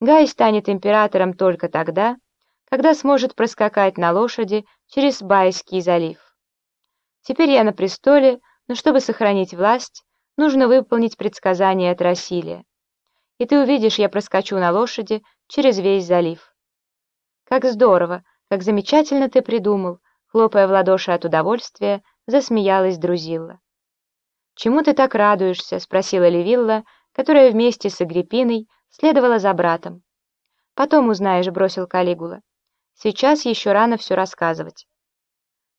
Гай станет императором только тогда, когда сможет проскакать на лошади через Байский залив. Теперь я на престоле, но чтобы сохранить власть, нужно выполнить предсказание от Рассилия. И ты увидишь, я проскочу на лошади через весь залив. Как здорово, как замечательно ты придумал, хлопая в ладоши от удовольствия, засмеялась Друзилла. «Чему ты так радуешься?» — спросила Левилла, которая вместе с Агриппиной следовала за братом. «Потом узнаешь», — бросил Калигула. «Сейчас еще рано все рассказывать».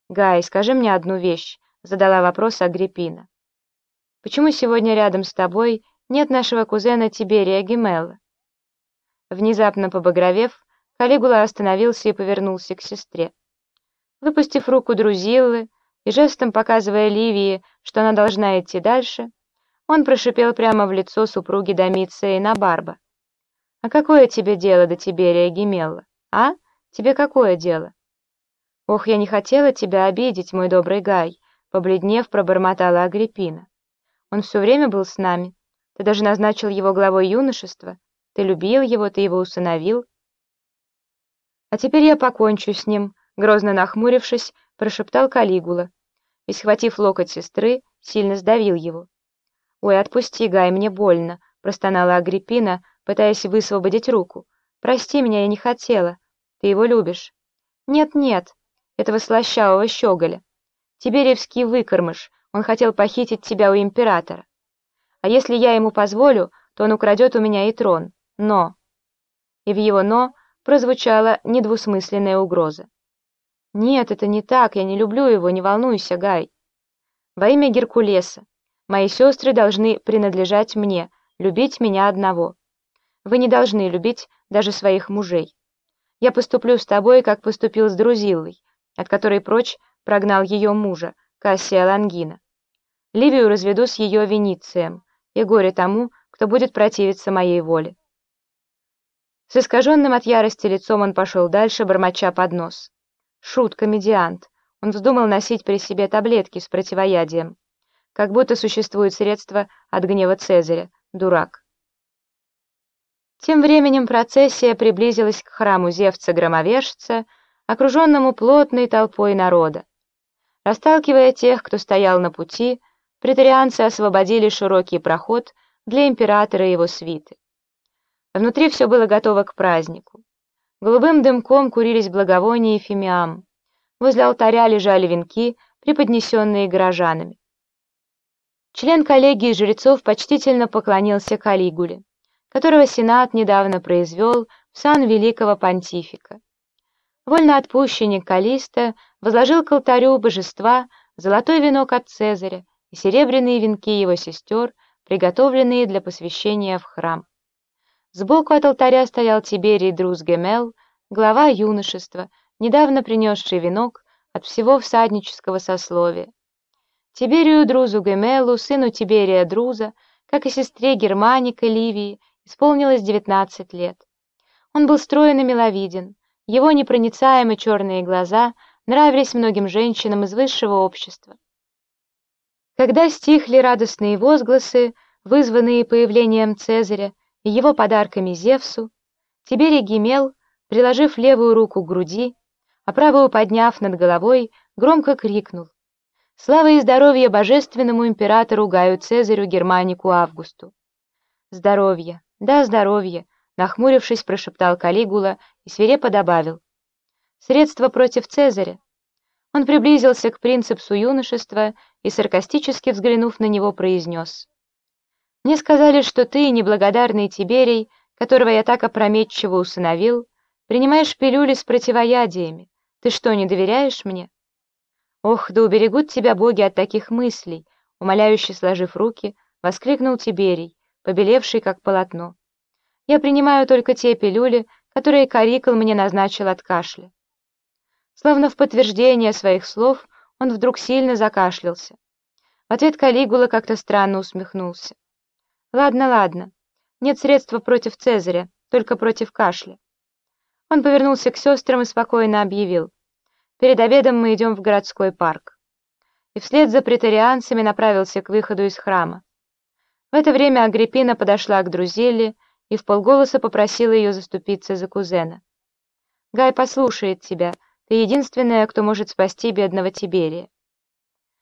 «Гай, скажи мне одну вещь», — задала вопрос Агриппина. «Почему сегодня рядом с тобой нет нашего кузена Тиберия Гемелла?» Внезапно побагровев, Калигула остановился и повернулся к сестре. Выпустив руку Друзиллы и жестом показывая Ливии, что она должна идти дальше, он прошипел прямо в лицо супруги Домиция и Набарба. «А какое тебе дело до Тиберия Гемелла? А? Тебе какое дело?» «Ох, я не хотела тебя обидеть, мой добрый Гай», — побледнев, пробормотала Агриппина. «Он все время был с нами. Ты даже назначил его главой юношества. Ты любил его, ты его усыновил». «А теперь я покончу с ним», — грозно нахмурившись, прошептал Калигула и, схватив локоть сестры, сильно сдавил его. «Ой, отпусти, Гай, мне больно», — простонала Агриппина, пытаясь высвободить руку. «Прости меня, я не хотела. Ты его любишь». «Нет-нет, этого слащавого щеголя. Тиберевский выкормыш, он хотел похитить тебя у императора. А если я ему позволю, то он украдет у меня и трон. Но...» И в его «но» прозвучала недвусмысленная угроза. «Нет, это не так, я не люблю его, не волнуйся, Гай. Во имя Геркулеса, мои сестры должны принадлежать мне, любить меня одного. Вы не должны любить даже своих мужей. Я поступлю с тобой, как поступил с Друзиллой, от которой прочь прогнал ее мужа, Кассия Лангина. Ливию разведу с ее Веницием, и горе тому, кто будет противиться моей воле. С искаженным от ярости лицом он пошел дальше, бормоча под нос. Шут, комедиант. Он вздумал носить при себе таблетки с противоядием. Как будто существует средство от гнева Цезаря. Дурак. Тем временем процессия приблизилась к храму Зевца-громовержца, окруженному плотной толпой народа. Расталкивая тех, кто стоял на пути, претарианцы освободили широкий проход для императора и его свиты. Внутри все было готово к празднику. Голубым дымком курились благовония и фимиам. Возле алтаря лежали венки, преподнесенные горожанами. Член коллегии жрецов почтительно поклонился Калигуле, которого Сенат недавно произвел в сан великого понтифика. Вольноотпущенник Калиста возложил к алтарю божества золотой венок от Цезаря и серебряные венки его сестер, приготовленные для посвящения в храм. Сбоку от алтаря стоял Тиберий Друз Гемел, глава юношества, недавно принесший венок от всего всаднического сословия. Тиберию Друзу Гемелу, сыну Тиберия Друза, как и сестре Германика Ливии, исполнилось 19 лет. Он был строен и миловиден, его непроницаемые черные глаза нравились многим женщинам из высшего общества. Когда стихли радостные возгласы, вызванные появлением Цезаря, и его подарками Зевсу, Тиберий Гимел, приложив левую руку к груди, а правую подняв над головой, громко крикнул «Слава и здоровье божественному императору Гаю Цезарю Германику Августу!» «Здоровье! Да, здоровье!» нахмурившись, прошептал Калигула и свирепо добавил «Средство против Цезаря!» Он приблизился к принципсу юношества и, саркастически взглянув на него, произнес мне сказали, что ты, неблагодарный Тиберий, которого я так опрометчиво усыновил, принимаешь пилюли с противоядиями. Ты что, не доверяешь мне? Ох, да уберегут тебя боги от таких мыслей, умоляюще сложив руки, воскликнул Тиберий, побелевший как полотно. Я принимаю только те пилюли, которые Карикл мне назначил от кашля. Словно в подтверждение своих слов, он вдруг сильно закашлялся. В ответ Калигула как-то странно усмехнулся. Ладно, ладно. Нет средства против Цезаря, только против кашля. Он повернулся к сестрам и спокойно объявил. Перед обедом мы идем в городской парк. И вслед за претарианцами направился к выходу из храма. В это время Агриппина подошла к Друзилле и вполголоса попросила ее заступиться за кузена. «Гай послушает тебя. Ты единственная, кто может спасти бедного Тиберия».